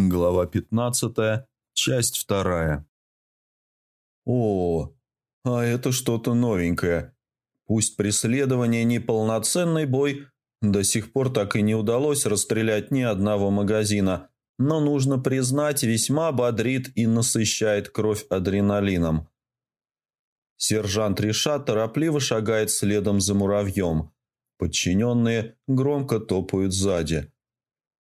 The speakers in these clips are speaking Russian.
Глава 15, часть 2. О, а это что-то новенькое. Пусть преследование не полноценный бой, до сих пор так и не удалось расстрелять ни одного магазина, но нужно признать, весьма бодрит и насыщает кровь адреналином. Сержант Риша торопливо шагает следом за муравьем. Подчиненные громко топают сзади.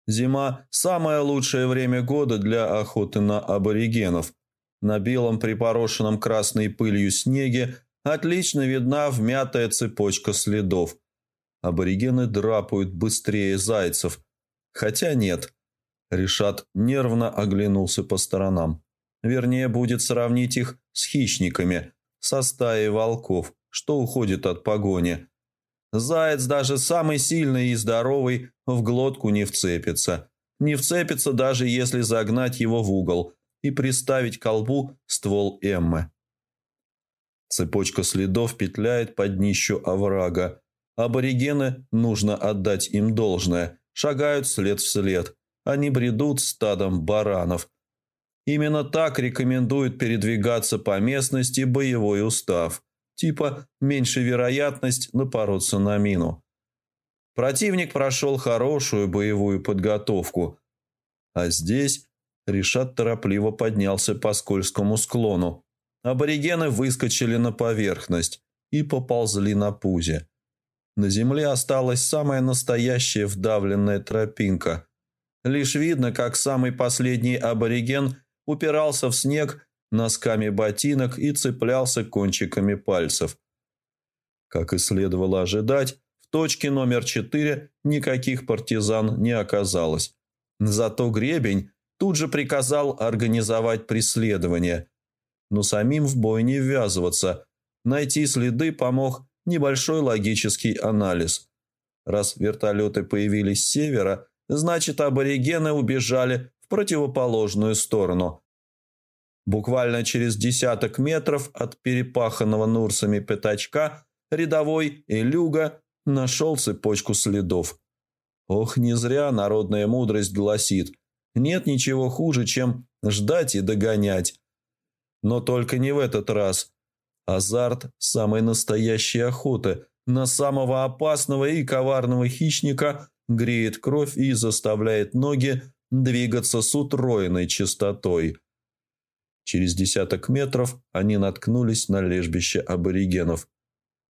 Зима – самое лучшее время года для охоты на аборигенов. На белом припорошенном красной пылью снеге отлично видна вмятая цепочка следов. Аборигены драпают быстрее зайцев. Хотя нет. Решат нервно оглянулся по сторонам. Вернее, будет сравнить их с хищниками, со стаей волков, что уходит от погони – Заяц, даже самый сильный и здоровый, в глотку не вцепится. Не вцепится, даже если загнать его в угол и приставить к колбу ствол Эммы. Цепочка следов петляет под днищу оврага. Аборигены, нужно отдать им должное, шагают след в след. Они бредут стадом баранов. Именно так рекомендует передвигаться по местности боевой устав типа меньше вероятность напороться на мину. Противник прошел хорошую боевую подготовку, а здесь Решат торопливо поднялся по скользкому склону. Аборигены выскочили на поверхность и поползли на пузе. На земле осталась самая настоящая вдавленная тропинка. Лишь видно, как самый последний абориген упирался в снег носками ботинок и цеплялся кончиками пальцев. Как и следовало ожидать, в точке номер четыре никаких партизан не оказалось. Зато Гребень тут же приказал организовать преследование. Но самим в бой не ввязываться. Найти следы помог небольшой логический анализ. Раз вертолеты появились с севера, значит аборигены убежали в противоположную сторону – Буквально через десяток метров от перепаханного Нурсами пятачка рядовой Илюга нашел цепочку следов. Ох, не зря народная мудрость гласит, нет ничего хуже, чем ждать и догонять. Но только не в этот раз. Азарт самой настоящей охоты на самого опасного и коварного хищника греет кровь и заставляет ноги двигаться с утроенной частотой. Через десяток метров они наткнулись на лежбище аборигенов.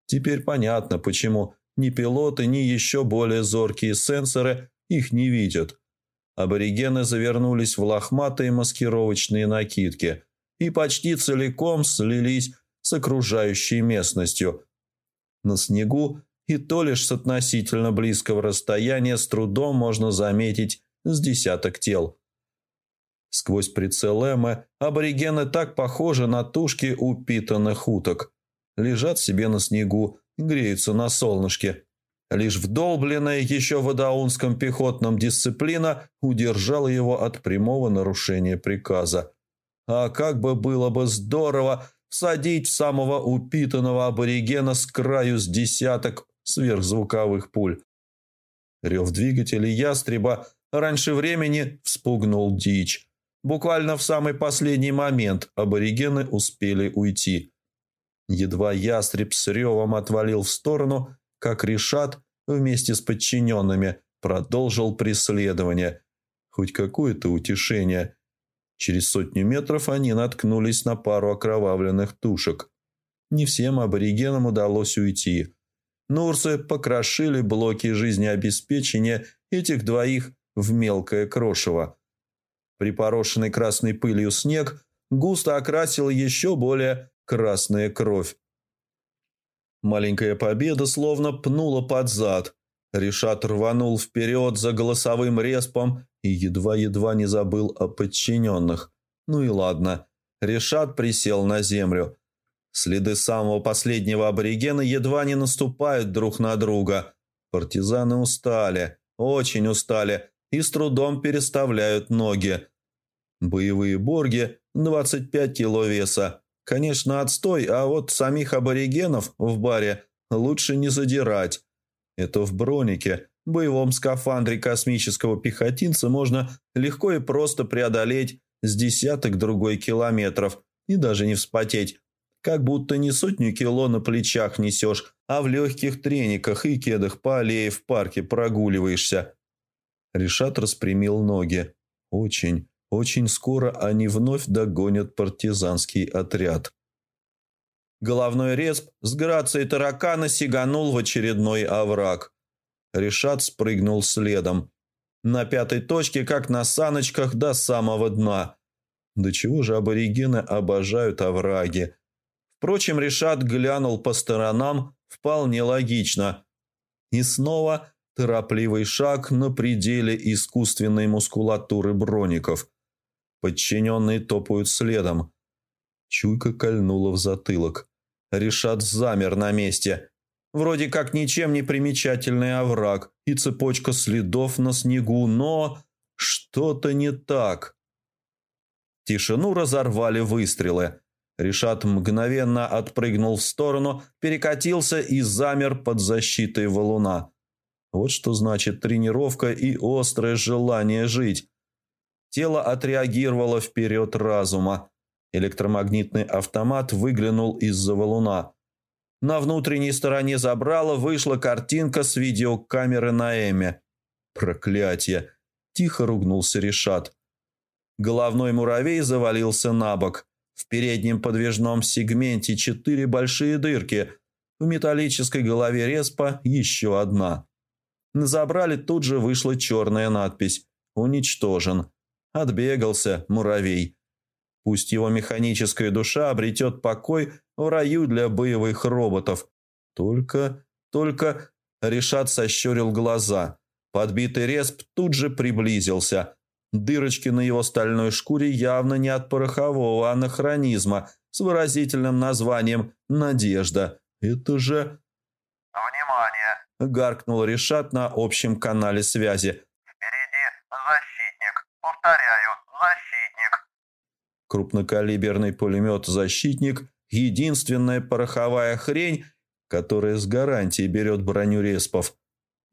Теперь понятно, почему ни пилоты, ни еще более зоркие сенсоры их не видят. Аборигены завернулись в лохматые маскировочные накидки и почти целиком слились с окружающей местностью. На снегу и то лишь с относительно близкого расстояния с трудом можно заметить с десяток тел – Сквозь прицел Эммы аборигены так похожи на тушки упитанных уток. Лежат себе на снегу, греются на солнышке. Лишь вдолбленная еще в адаунском пехотном дисциплина удержала его от прямого нарушения приказа. А как бы было бы здорово всадить в самого упитанного аборигена с краю с десяток сверхзвуковых пуль. Рев двигателя ястреба раньше времени вспугнул дичь. Буквально в самый последний момент аборигены успели уйти. Едва ястреб с ревом отвалил в сторону, как Решат вместе с подчиненными продолжил преследование. Хоть какое-то утешение. Через сотню метров они наткнулись на пару окровавленных тушек. Не всем аборигенам удалось уйти. Нурсы покрошили блоки жизнеобеспечения этих двоих в мелкое крошево. Припорошенный красной пылью снег густо окрасил еще более красная кровь. Маленькая победа словно пнула под зад. Решат рванул вперед за голосовым респом и едва-едва не забыл о подчиненных. Ну и ладно. Решат присел на землю. Следы самого последнего аборигена едва не наступают друг на друга. Партизаны устали, очень устали и с трудом переставляют ноги. Боевые борги – 25 кило веса. Конечно, отстой, а вот самих аборигенов в баре лучше не задирать. Это в бронике, боевом скафандре космического пехотинца можно легко и просто преодолеть с десяток другой километров и даже не вспотеть, как будто не сотню кило на плечах несешь, а в легких трениках и кедах по аллее в парке прогуливаешься. Решат распрямил ноги. Очень, очень скоро они вновь догонят партизанский отряд. Головной респ с грацией таракана сиганул в очередной овраг. Решат спрыгнул следом. На пятой точке, как на саночках, до самого дна. До чего же аборигены обожают овраги? Впрочем, Решат глянул по сторонам вполне логично. И снова торопливый шаг на пределе искусственной мускулатуры броников. Подчиненные топают следом. Чуйка кольнула в затылок. Решат замер на месте. Вроде как ничем не примечательный овраг и цепочка следов на снегу, но что-то не так. Тишину разорвали выстрелы. Решат мгновенно отпрыгнул в сторону, перекатился и замер под защитой валуна. Вот что значит тренировка и острое желание жить. Тело отреагировало вперед разума. Электромагнитный автомат выглянул из-за валуна. На внутренней стороне забрала вышла картинка с видеокамеры на Эме. Проклятие! Тихо ругнулся Решат. Головной муравей завалился на бок. В переднем подвижном сегменте четыре большие дырки. В металлической голове респа еще одна. На забрали тут же вышла черная надпись «Уничтожен». Отбегался муравей. Пусть его механическая душа обретет покой в раю для боевых роботов. Только, только... Решат сощурил глаза. Подбитый респ тут же приблизился. Дырочки на его стальной шкуре явно не от порохового анахронизма с выразительным названием «Надежда». Это же... «Внимание!» – гаркнул Решат на общем канале связи. «Впереди защитник. Повторяю, защитник». Крупнокалиберный пулемет «Защитник» – единственная пороховая хрень, которая с гарантией берет броню респов.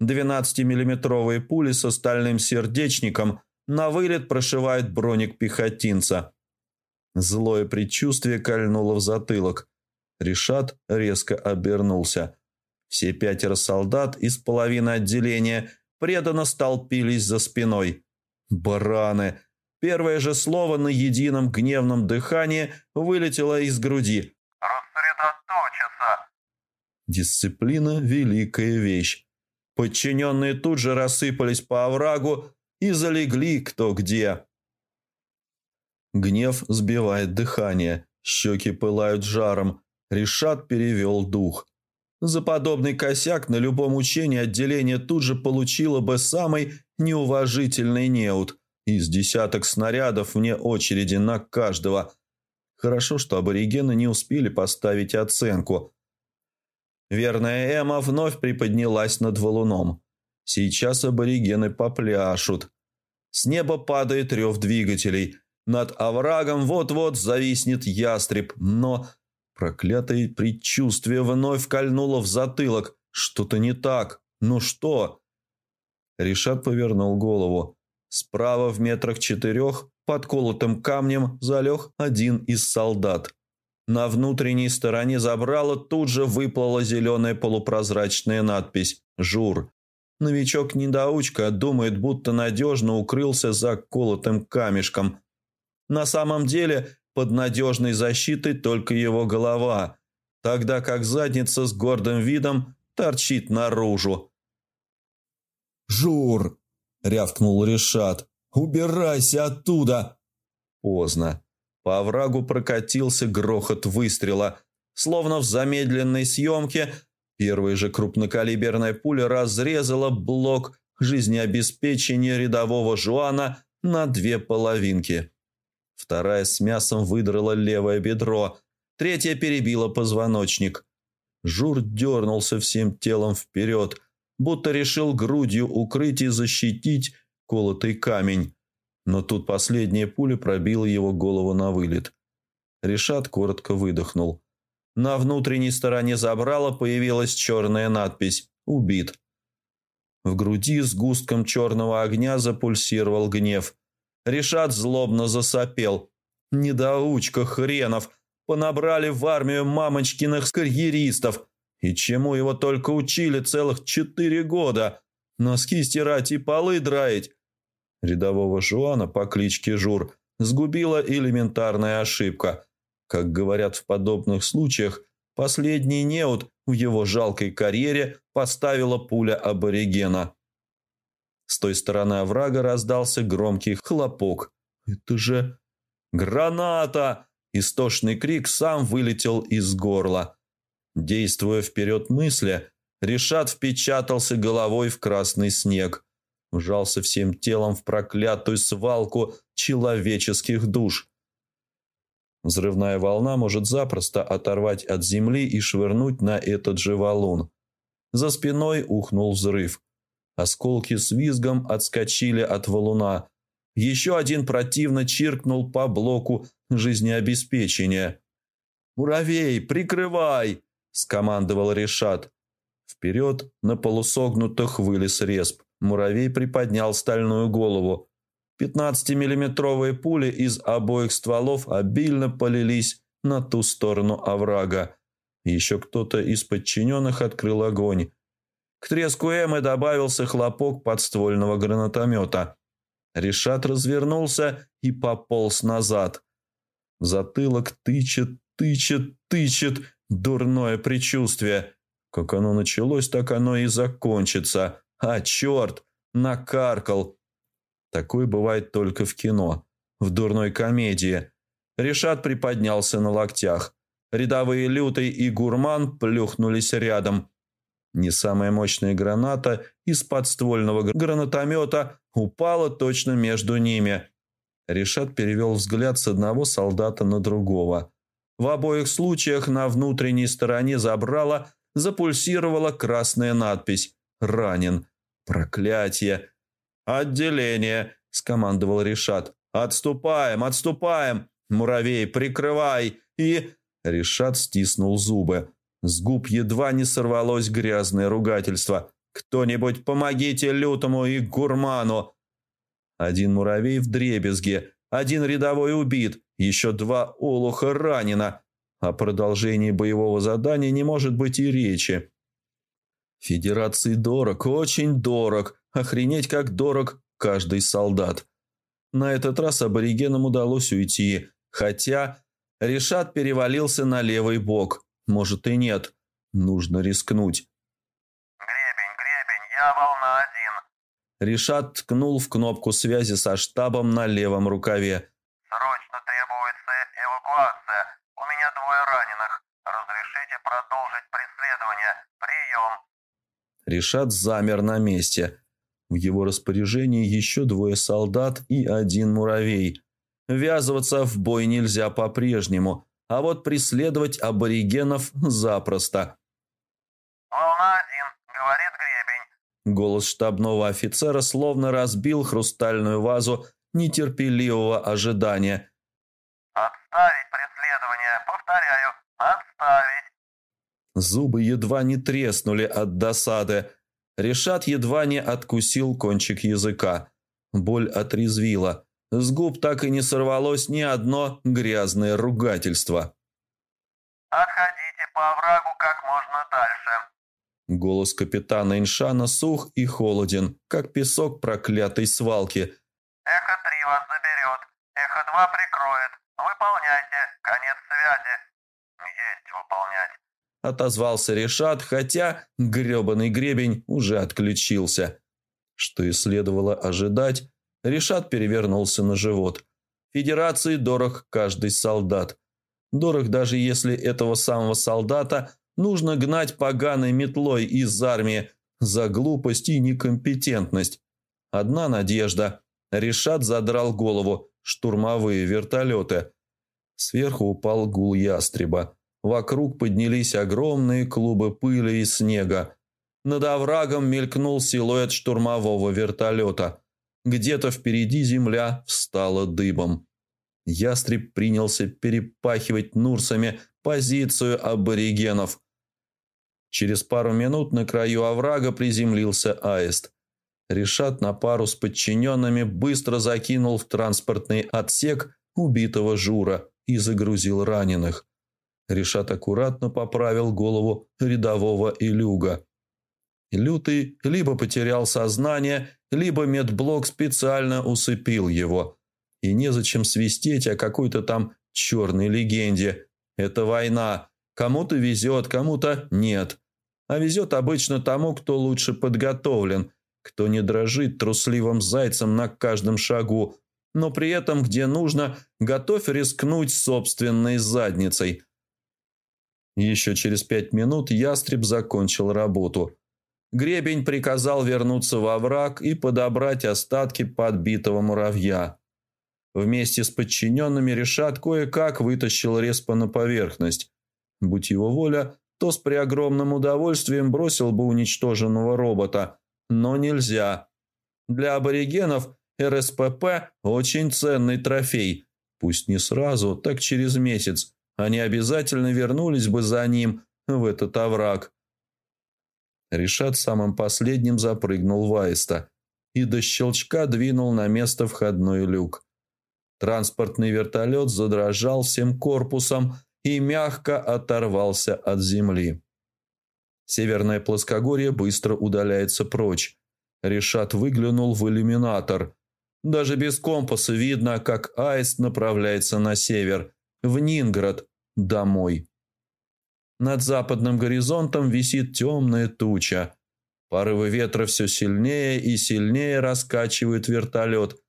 12-миллиметровые пули с стальным сердечником – на вылет прошивает броник пехотинца. Злое предчувствие кольнуло в затылок. Решат резко обернулся. Все пятеро солдат из половины отделения преданно столпились за спиной. «Бараны!» Первое же слово на едином гневном дыхании вылетело из груди. «Рассредоточиться!» Дисциплина – великая вещь. Подчиненные тут же рассыпались по оврагу, и залегли кто где. Гнев сбивает дыхание, щеки пылают жаром, Решат перевел дух. За подобный косяк на любом учении отделение тут же получило бы самый неуважительный неуд из десяток снарядов вне очереди на каждого. Хорошо, что аборигены не успели поставить оценку. Верная Эма вновь приподнялась над валуном. Сейчас аборигены попляшут. С неба падает рев двигателей. Над оврагом вот-вот зависнет ястреб, но... Проклятое предчувствие вновь кольнуло в затылок. Что-то не так. Ну что? Ришат повернул голову. Справа в метрах четырех под колотым камнем залег один из солдат. На внутренней стороне забрала тут же выплыла зеленая полупрозрачная надпись «Жур». Новичок-недоучка думает, будто надежно укрылся за колотым камешком. На самом деле под надежной защитой только его голова, тогда как задница с гордым видом торчит наружу. «Жур!» — рявкнул Решат. «Убирайся оттуда!» Поздно. По оврагу прокатился грохот выстрела. Словно в замедленной съемке Первая же крупнокалиберная пуля разрезала блок жизнеобеспечения рядового Жуана на две половинки. Вторая с мясом выдрала левое бедро, третья перебила позвоночник. Жур дернулся всем телом вперед, будто решил грудью укрыть и защитить колотый камень. Но тут последняя пуля пробила его голову на вылет. Решат коротко выдохнул. На внутренней стороне забрала появилась черная надпись «Убит». В груди с густком черного огня запульсировал гнев. Решат злобно засопел. Недоучка хренов. Понабрали в армию мамочкиных карьеристов. И чему его только учили целых четыре года. Носки стирать и полы драить. Рядового Жуана по кличке Жур сгубила элементарная ошибка. Как говорят в подобных случаях, последний неуд в его жалкой карьере поставила пуля аборигена. С той стороны оврага раздался громкий хлопок. «Это же... граната!» Истошный крик сам вылетел из горла. Действуя вперед мысли, Решат впечатался головой в красный снег. Вжался всем телом в проклятую свалку человеческих душ. Взрывная волна может запросто оторвать от земли и швырнуть на этот же валун. За спиной ухнул взрыв. Осколки с визгом отскочили от валуна. Еще один противно чиркнул по блоку жизнеобеспечения. «Муравей, прикрывай!» – скомандовал Решат. Вперед на полусогнутых вылез респ. Муравей приподнял стальную голову. Пятнадцатимиллиметровые пули из обоих стволов обильно полились на ту сторону оврага. Еще кто-то из подчиненных открыл огонь. К треску Эммы добавился хлопок подствольного гранатомета. Решат развернулся и пополз назад. Затылок тычет, тычет, тычет. Дурное предчувствие. Как оно началось, так оно и закончится. А, черт, накаркал. Такое бывает только в кино, в дурной комедии. Решат приподнялся на локтях. Рядовые лютый и гурман плюхнулись рядом. Не самая мощная граната из подствольного гранатомета упала точно между ними. Решат перевел взгляд с одного солдата на другого. В обоих случаях на внутренней стороне забрала запульсировала красная надпись «Ранен». Проклятие! «Отделение!» – скомандовал Решат. «Отступаем, отступаем! Муравей, прикрывай!» И... Решат стиснул зубы. С губ едва не сорвалось грязное ругательство. «Кто-нибудь помогите лютому и гурману!» Один муравей в дребезге, один рядовой убит, еще два олуха ранено. О продолжении боевого задания не может быть и речи. Федерации дорог, очень дорог, охренеть как дорог каждый солдат. На этот раз аборигенам удалось уйти, хотя Решат перевалился на левый бок. Может и нет. Нужно рискнуть. «Гребень, гребень, я волна один». Решат ткнул в кнопку связи со штабом на левом рукаве. «Срочно требуется эвакуация. У меня двое раненых. Разрешите продолжить преследование. Прием». Решат замер на месте. В его распоряжении еще двое солдат и один муравей. Ввязываться в бой нельзя по-прежнему, а вот преследовать аборигенов запросто. «Волна один, говорит гребень». Голос штабного офицера словно разбил хрустальную вазу нетерпеливого ожидания. «Отставить преследование, повторяю, отставить». Зубы едва не треснули от досады. Решат едва не откусил кончик языка. Боль отрезвила. С губ так и не сорвалось ни одно грязное ругательство. «Отходите по оврагу как можно дальше». Голос капитана Иншана сух и холоден, как песок проклятой свалки. «Эхо-3 вас заберет, Эхо-2 прикроет. Выполняйте, конец связи». «Есть выполнять». Отозвался Решат, хотя гребаный гребень уже отключился. Что и следовало ожидать, Решат перевернулся на живот. Федерации дорог каждый солдат. Дорог даже если этого самого солдата нужно гнать поганой метлой из армии за глупость и некомпетентность. Одна надежда. Решат задрал голову. Штурмовые вертолеты. Сверху упал гул ястреба. Вокруг поднялись огромные клубы пыли и снега. Над оврагом мелькнул силуэт штурмового вертолета. Где-то впереди земля встала дыбом. Ястреб принялся перепахивать нурсами позицию аборигенов. Через пару минут на краю оврага приземлился аист. Решат на пару с подчиненными быстро закинул в транспортный отсек убитого Жура и загрузил раненых. Решат аккуратно поправил голову рядового Илюга. Лютый либо потерял сознание, либо медблок специально усыпил его. И незачем свистеть о какой-то там черной легенде. Это война. Кому-то везет, кому-то нет. А везет обычно тому, кто лучше подготовлен, кто не дрожит трусливым зайцем на каждом шагу, но при этом, где нужно, готов рискнуть собственной задницей. Еще через пять минут ястреб закончил работу. Гребень приказал вернуться во враг и подобрать остатки подбитого муравья. Вместе с подчиненными Решат кое-как вытащил Респа на поверхность. Будь его воля, то с преогромным удовольствием бросил бы уничтоженного робота. Но нельзя. Для аборигенов РСПП – очень ценный трофей. Пусть не сразу, так через месяц. Они обязательно вернулись бы за ним в этот овраг. Решат самым последним запрыгнул в аиста и до щелчка двинул на место входной люк. Транспортный вертолет задрожал всем корпусом и мягко оторвался от земли. Северное плоскогорье быстро удаляется прочь. Решат выглянул в иллюминатор. Даже без компаса видно, как аист направляется на север, в Нинград, домой. Над западным горизонтом висит темная туча. Порывы ветра все сильнее и сильнее раскачивают вертолет.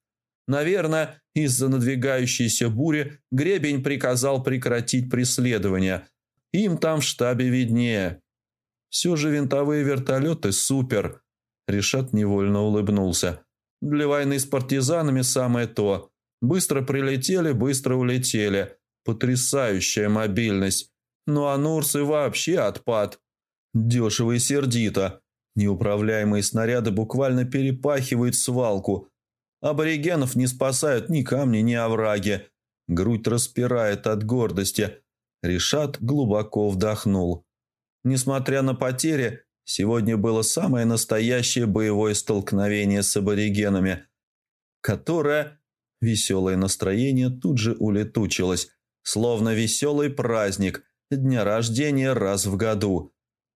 Наверное, из-за надвигающейся бури гребень приказал прекратить преследование. Им там в штабе виднее. Все же винтовые вертолеты супер. Решат невольно улыбнулся. Для войны с партизанами самое то. Быстро прилетели, быстро улетели. Потрясающая мобильность. Ну а Нурсы вообще отпад. Дешево и сердито. Неуправляемые снаряды буквально перепахивают свалку. Аборигенов не спасают ни камни, ни овраги. Грудь распирает от гордости. Решат глубоко вдохнул. Несмотря на потери, сегодня было самое настоящее боевое столкновение с аборигенами, которое... Веселое настроение тут же улетучилось, словно веселый праздник – дня рождения раз в году.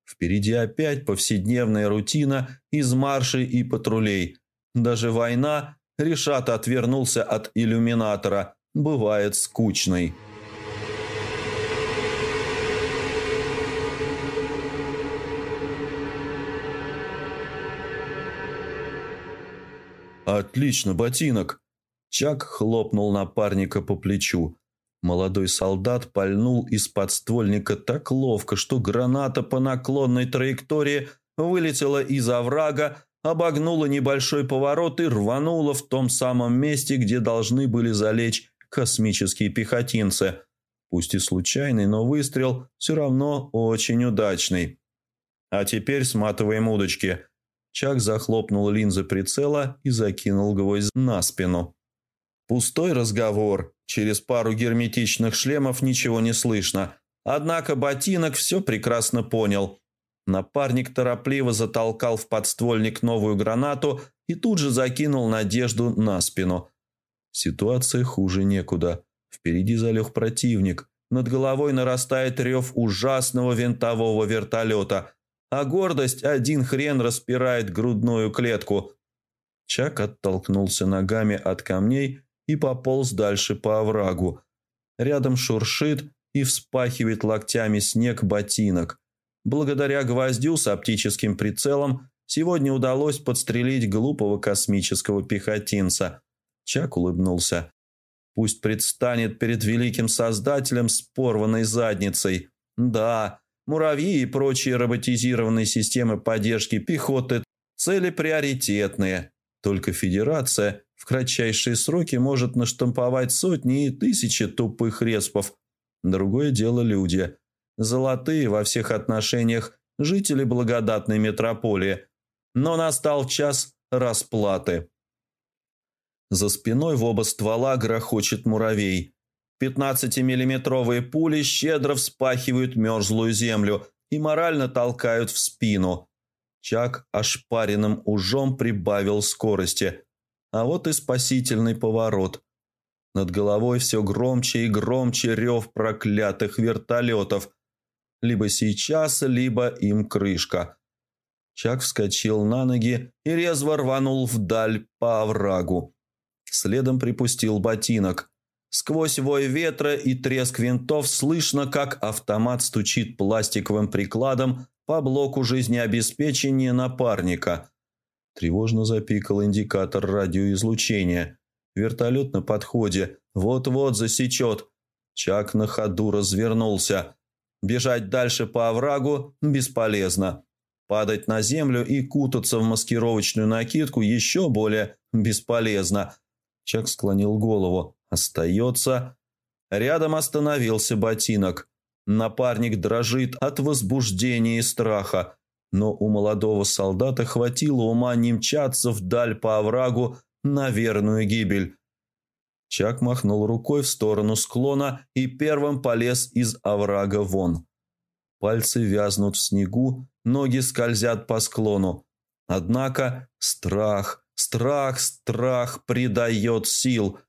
Впереди опять повседневная рутина из маршей и патрулей. Даже война, Решат отвернулся от иллюминатора, бывает скучной. «Отлично, ботинок!» Чак хлопнул напарника по плечу. Молодой солдат пальнул из подствольника так ловко, что граната по наклонной траектории вылетела из оврага, обогнула небольшой поворот и рванула в том самом месте, где должны были залечь космические пехотинцы. Пусть и случайный, но выстрел все равно очень удачный. А теперь сматываем удочки. Чак захлопнул линзы прицела и закинул гвоздь на спину. Пустой разговор. Через пару герметичных шлемов ничего не слышно. Однако ботинок все прекрасно понял. Напарник торопливо затолкал в подствольник новую гранату и тут же закинул надежду на спину. Ситуация хуже некуда. Впереди залег противник. Над головой нарастает рев ужасного винтового вертолета, а гордость один хрен распирает грудную клетку. Чак оттолкнулся ногами от камней и пополз дальше по оврагу. Рядом шуршит и вспахивает локтями снег ботинок. Благодаря гвоздю с оптическим прицелом сегодня удалось подстрелить глупого космического пехотинца. Чак улыбнулся. Пусть предстанет перед великим создателем с порванной задницей. Да, муравьи и прочие роботизированные системы поддержки пехоты – цели приоритетные. Только Федерация в кратчайшие сроки может наштамповать сотни и тысячи тупых респов. Другое дело люди. Золотые во всех отношениях жители благодатной метрополии. Но настал час расплаты. За спиной в оба ствола грохочет муравей. Пятнадцатимиллиметровые пули щедро вспахивают мерзлую землю и морально толкают в спину. Чак ошпаренным ужом прибавил скорости. А вот и спасительный поворот. Над головой все громче и громче рев проклятых вертолетов. Либо сейчас, либо им крышка. Чак вскочил на ноги и резво рванул вдаль по оврагу. Следом припустил ботинок. Сквозь вой ветра и треск винтов слышно, как автомат стучит пластиковым прикладом по блоку жизнеобеспечения напарника. Тревожно запикал индикатор радиоизлучения. Вертолет на подходе. Вот-вот засечет. Чак на ходу развернулся. Бежать дальше по оврагу бесполезно. Падать на землю и кутаться в маскировочную накидку еще более бесполезно. Чак склонил голову. Остается. Рядом остановился ботинок. Напарник дрожит от возбуждения и страха, но у молодого солдата хватило ума не мчаться вдаль по оврагу на верную гибель. Чак махнул рукой в сторону склона и первым полез из оврага вон. Пальцы вязнут в снегу, ноги скользят по склону. Однако страх, страх, страх придает сил –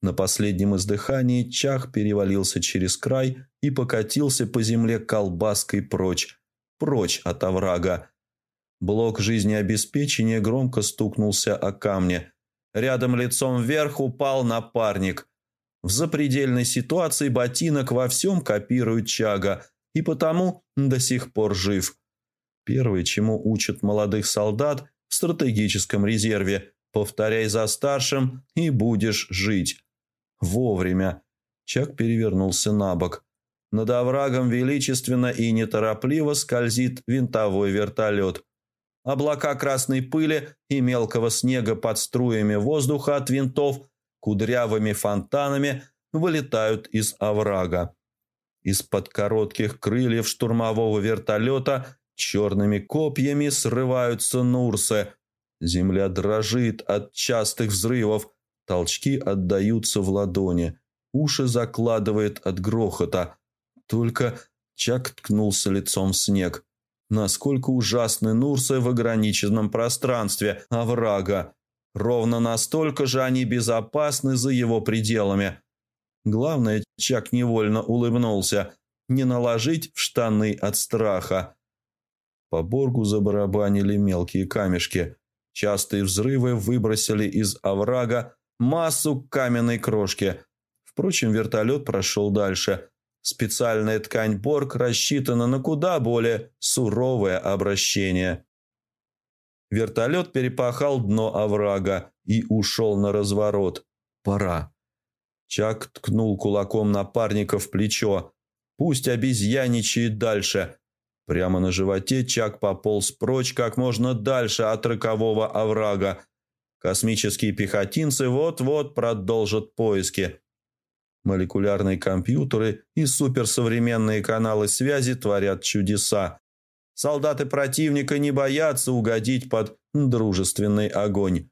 на последнем издыхании Чах перевалился через край и покатился по земле колбаской прочь, прочь от оврага. Блок жизнеобеспечения громко стукнулся о камне. Рядом лицом вверх упал напарник. В запредельной ситуации ботинок во всем копирует Чага и потому до сих пор жив. Первое, чему учат молодых солдат в стратегическом резерве – повторяй за старшим и будешь жить. Вовремя. Чак перевернулся на бок. Над оврагом величественно и неторопливо скользит винтовой вертолет. Облака красной пыли и мелкого снега под струями воздуха от винтов кудрявыми фонтанами вылетают из оврага. Из-под коротких крыльев штурмового вертолета черными копьями срываются нурсы. Земля дрожит от частых взрывов – Толчки отдаются в ладони. Уши закладывает от грохота. Только Чак ткнулся лицом в снег. Насколько ужасны Нурсы в ограниченном пространстве оврага. Ровно настолько же они безопасны за его пределами. Главное, Чак невольно улыбнулся. Не наложить в штаны от страха. По боргу забарабанили мелкие камешки. Частые взрывы выбросили из оврага массу каменной крошки. Впрочем, вертолет прошел дальше. Специальная ткань Борг рассчитана на куда более суровое обращение. Вертолет перепахал дно оврага и ушел на разворот. Пора. Чак ткнул кулаком напарника в плечо. Пусть обезьяничает дальше. Прямо на животе Чак пополз прочь как можно дальше от рокового оврага, Космические пехотинцы вот-вот продолжат поиски. Молекулярные компьютеры и суперсовременные каналы связи творят чудеса. Солдаты противника не боятся угодить под дружественный огонь.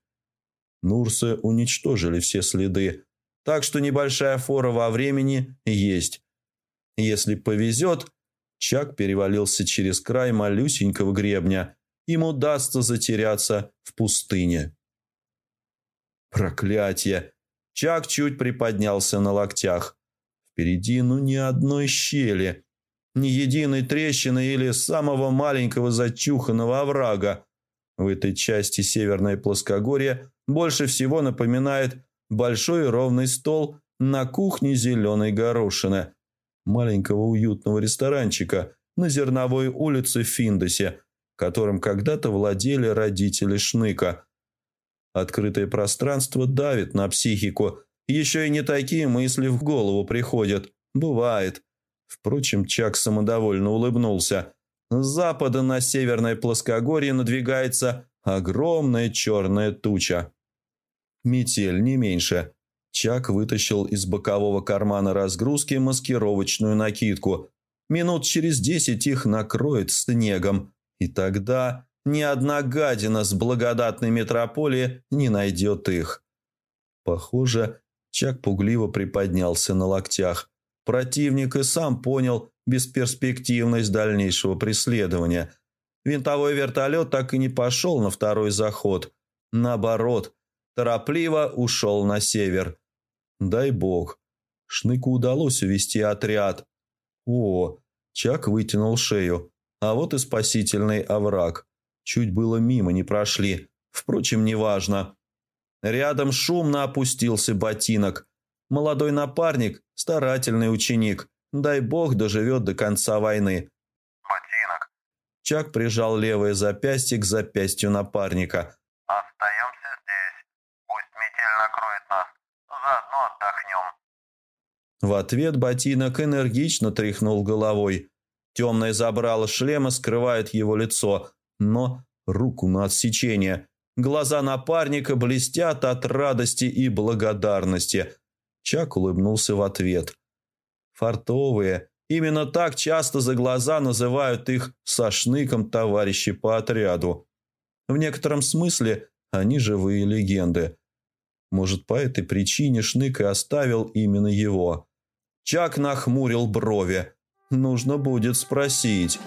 Нурсы уничтожили все следы, так что небольшая фора во времени есть. Если повезет, Чак перевалился через край малюсенького гребня. Им удастся затеряться в пустыне. Проклятие! Чак чуть приподнялся на локтях. Впереди ну ни одной щели, ни единой трещины или самого маленького зачуханного оврага. В этой части северное плоскогорье больше всего напоминает большой ровный стол на кухне зеленой горошины, маленького уютного ресторанчика на Зерновой улице в Финдосе, которым когда-то владели родители Шныка – Открытое пространство давит на психику. Еще и не такие мысли в голову приходят. Бывает. Впрочем, Чак самодовольно улыбнулся. С запада на северное плоскогорье надвигается огромная черная туча. Метель не меньше. Чак вытащил из бокового кармана разгрузки маскировочную накидку. Минут через десять их накроет снегом. И тогда ни одна гадина с благодатной метрополии не найдет их. Похоже, Чак пугливо приподнялся на локтях. Противник и сам понял бесперспективность дальнейшего преследования. Винтовой вертолет так и не пошел на второй заход. Наоборот, торопливо ушел на север. Дай бог. Шныку удалось увести отряд. О, Чак вытянул шею. А вот и спасительный овраг. Чуть было мимо не прошли. Впрочем, неважно. Рядом шумно опустился ботинок. Молодой напарник, старательный ученик. Дай бог доживет до конца войны. Ботинок. Чак прижал левое запястье к запястью напарника. Остаемся здесь. Пусть метель накроет нас. Заодно отдохнем. В ответ ботинок энергично тряхнул головой. Темное забрало шлема скрывает его лицо, но руку на отсечение. Глаза напарника блестят от радости и благодарности. Чак улыбнулся в ответ. Фартовые. Именно так часто за глаза называют их со шныком товарищи по отряду. В некотором смысле они живые легенды. Может, по этой причине Шнык и оставил именно его. Чак нахмурил брови. Нужно будет спросить.